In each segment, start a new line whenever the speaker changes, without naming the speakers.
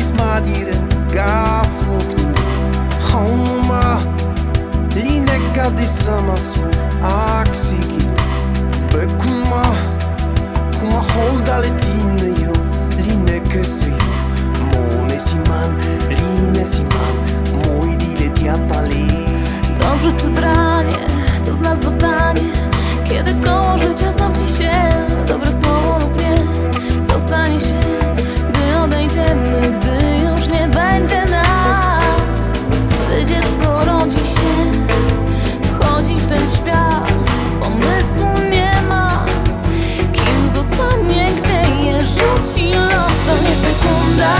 se Bumagi smadire gafuk Homa Line kady sama słów aksigi Bekuma Kuma holdale dinne yo Line kese Mone siman Line siman Mój dile diapali
Dobrze czy dranie, co z nas zostanie? Kiedy koło życia zamknie dziecko rodzi się Wchodzi w ten świat. Pomysłu nie ma. Kim zostanie, gdzie je rzuci los To nie sekunda,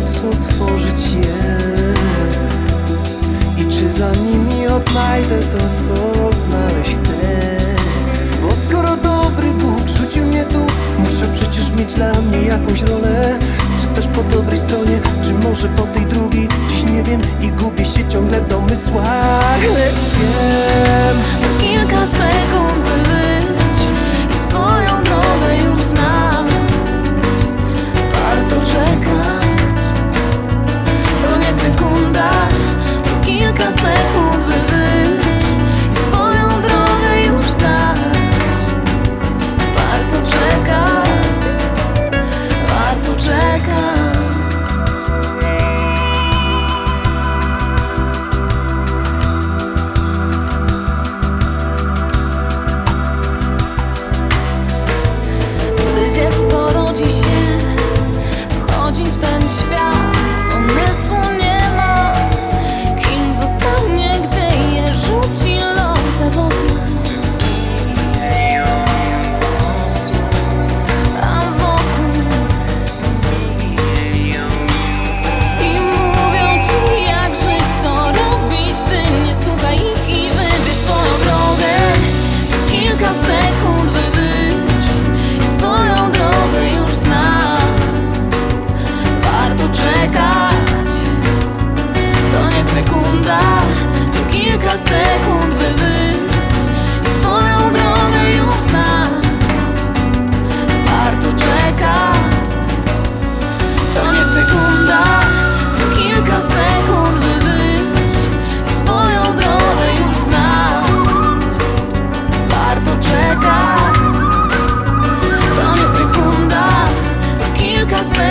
móc otworzyć je. I czy za nimi odnajdę to, co znaleźć chcę? Bo skoro dobry Bóg rzucił mnie tu Muszę przecież mieć dla mnie jakąś rolę. Czy też po dobrej stronie, czy może po tej drugiej? Dziś nie wiem i gubię się ciągle w domysłach. Lecz wiem
To kilka sekund kilka sekund, by być I swoją drogę już znać Warto czekać. To nie sekunda, to kilka sekund, by być I swoją drogę już znać Warto czekać. To nie sekunda, to kilka sekund.